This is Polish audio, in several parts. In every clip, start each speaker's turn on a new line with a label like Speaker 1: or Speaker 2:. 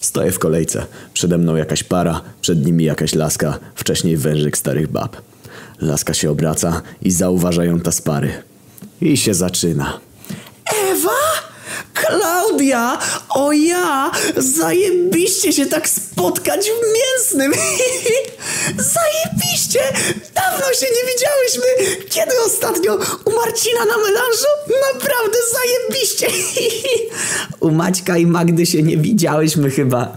Speaker 1: Stoję w kolejce. Przede mną jakaś para, przed nimi jakaś laska, wcześniej wężyk starych bab. Laska się obraca i zauważa ją ta z pary. I się zaczyna.
Speaker 2: Ewa? Klaudia? O ja! Zajebiście się tak spotkać w mięsnym! Zajebiście! Dawno się nie widziałyśmy! Kiedy ostatnio? U Marcina na melanżu? Naprawdę! U Maćka i Magdy się nie widziałyśmy chyba.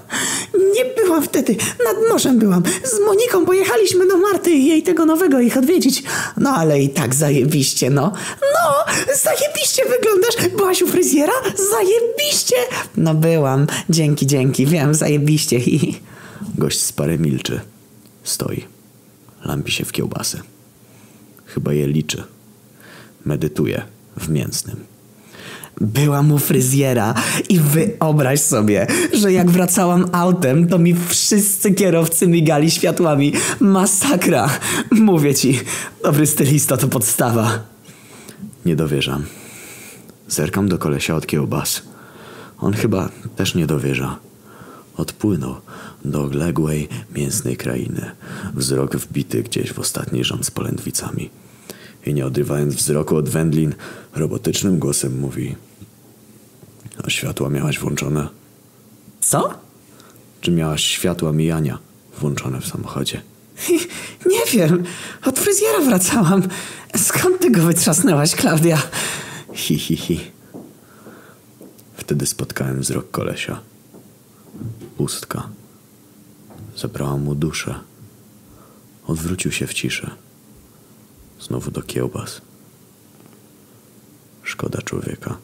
Speaker 2: Nie byłam wtedy, nad morzem byłam. Z Moniką pojechaliśmy do Marty i jej tego nowego ich odwiedzić. No ale i tak zajebiście, no. No, zajebiście wyglądasz. Byłaś u fryzjera? Zajebiście! No byłam. Dzięki, dzięki. Wiem, zajebiście. Hi.
Speaker 1: Gość z pary milczy. Stoi. Lampi się w kiełbasy. Chyba je liczy. Medytuje w mięsnym.
Speaker 2: Byłam u fryzjera i wyobraź sobie, że jak wracałam autem, to mi wszyscy kierowcy migali światłami. Masakra. Mówię ci, dobry stylista to podstawa.
Speaker 1: Nie dowierzam. Zerkam do kolesia od kiełbas. On chyba też nie dowierza. Odpłynął do odległej, mięsnej krainy. Wzrok wbity gdzieś w ostatni rząd z polędwicami. I nie odrywając wzroku od wędlin, robotycznym głosem mówi A światła miałaś włączone?
Speaker 2: Co?
Speaker 1: Czy miałaś światła mijania włączone w samochodzie?
Speaker 2: Nie wiem. Od fryzjera wracałam. Skąd ty go wytrzasnęłaś, Klaudia?
Speaker 1: Hi, hi, hi. Wtedy spotkałem wzrok kolesia. Pustka. Zabrała mu duszę. Odwrócił się w ciszę. Znowu do kiełbas. Szkoda człowieka.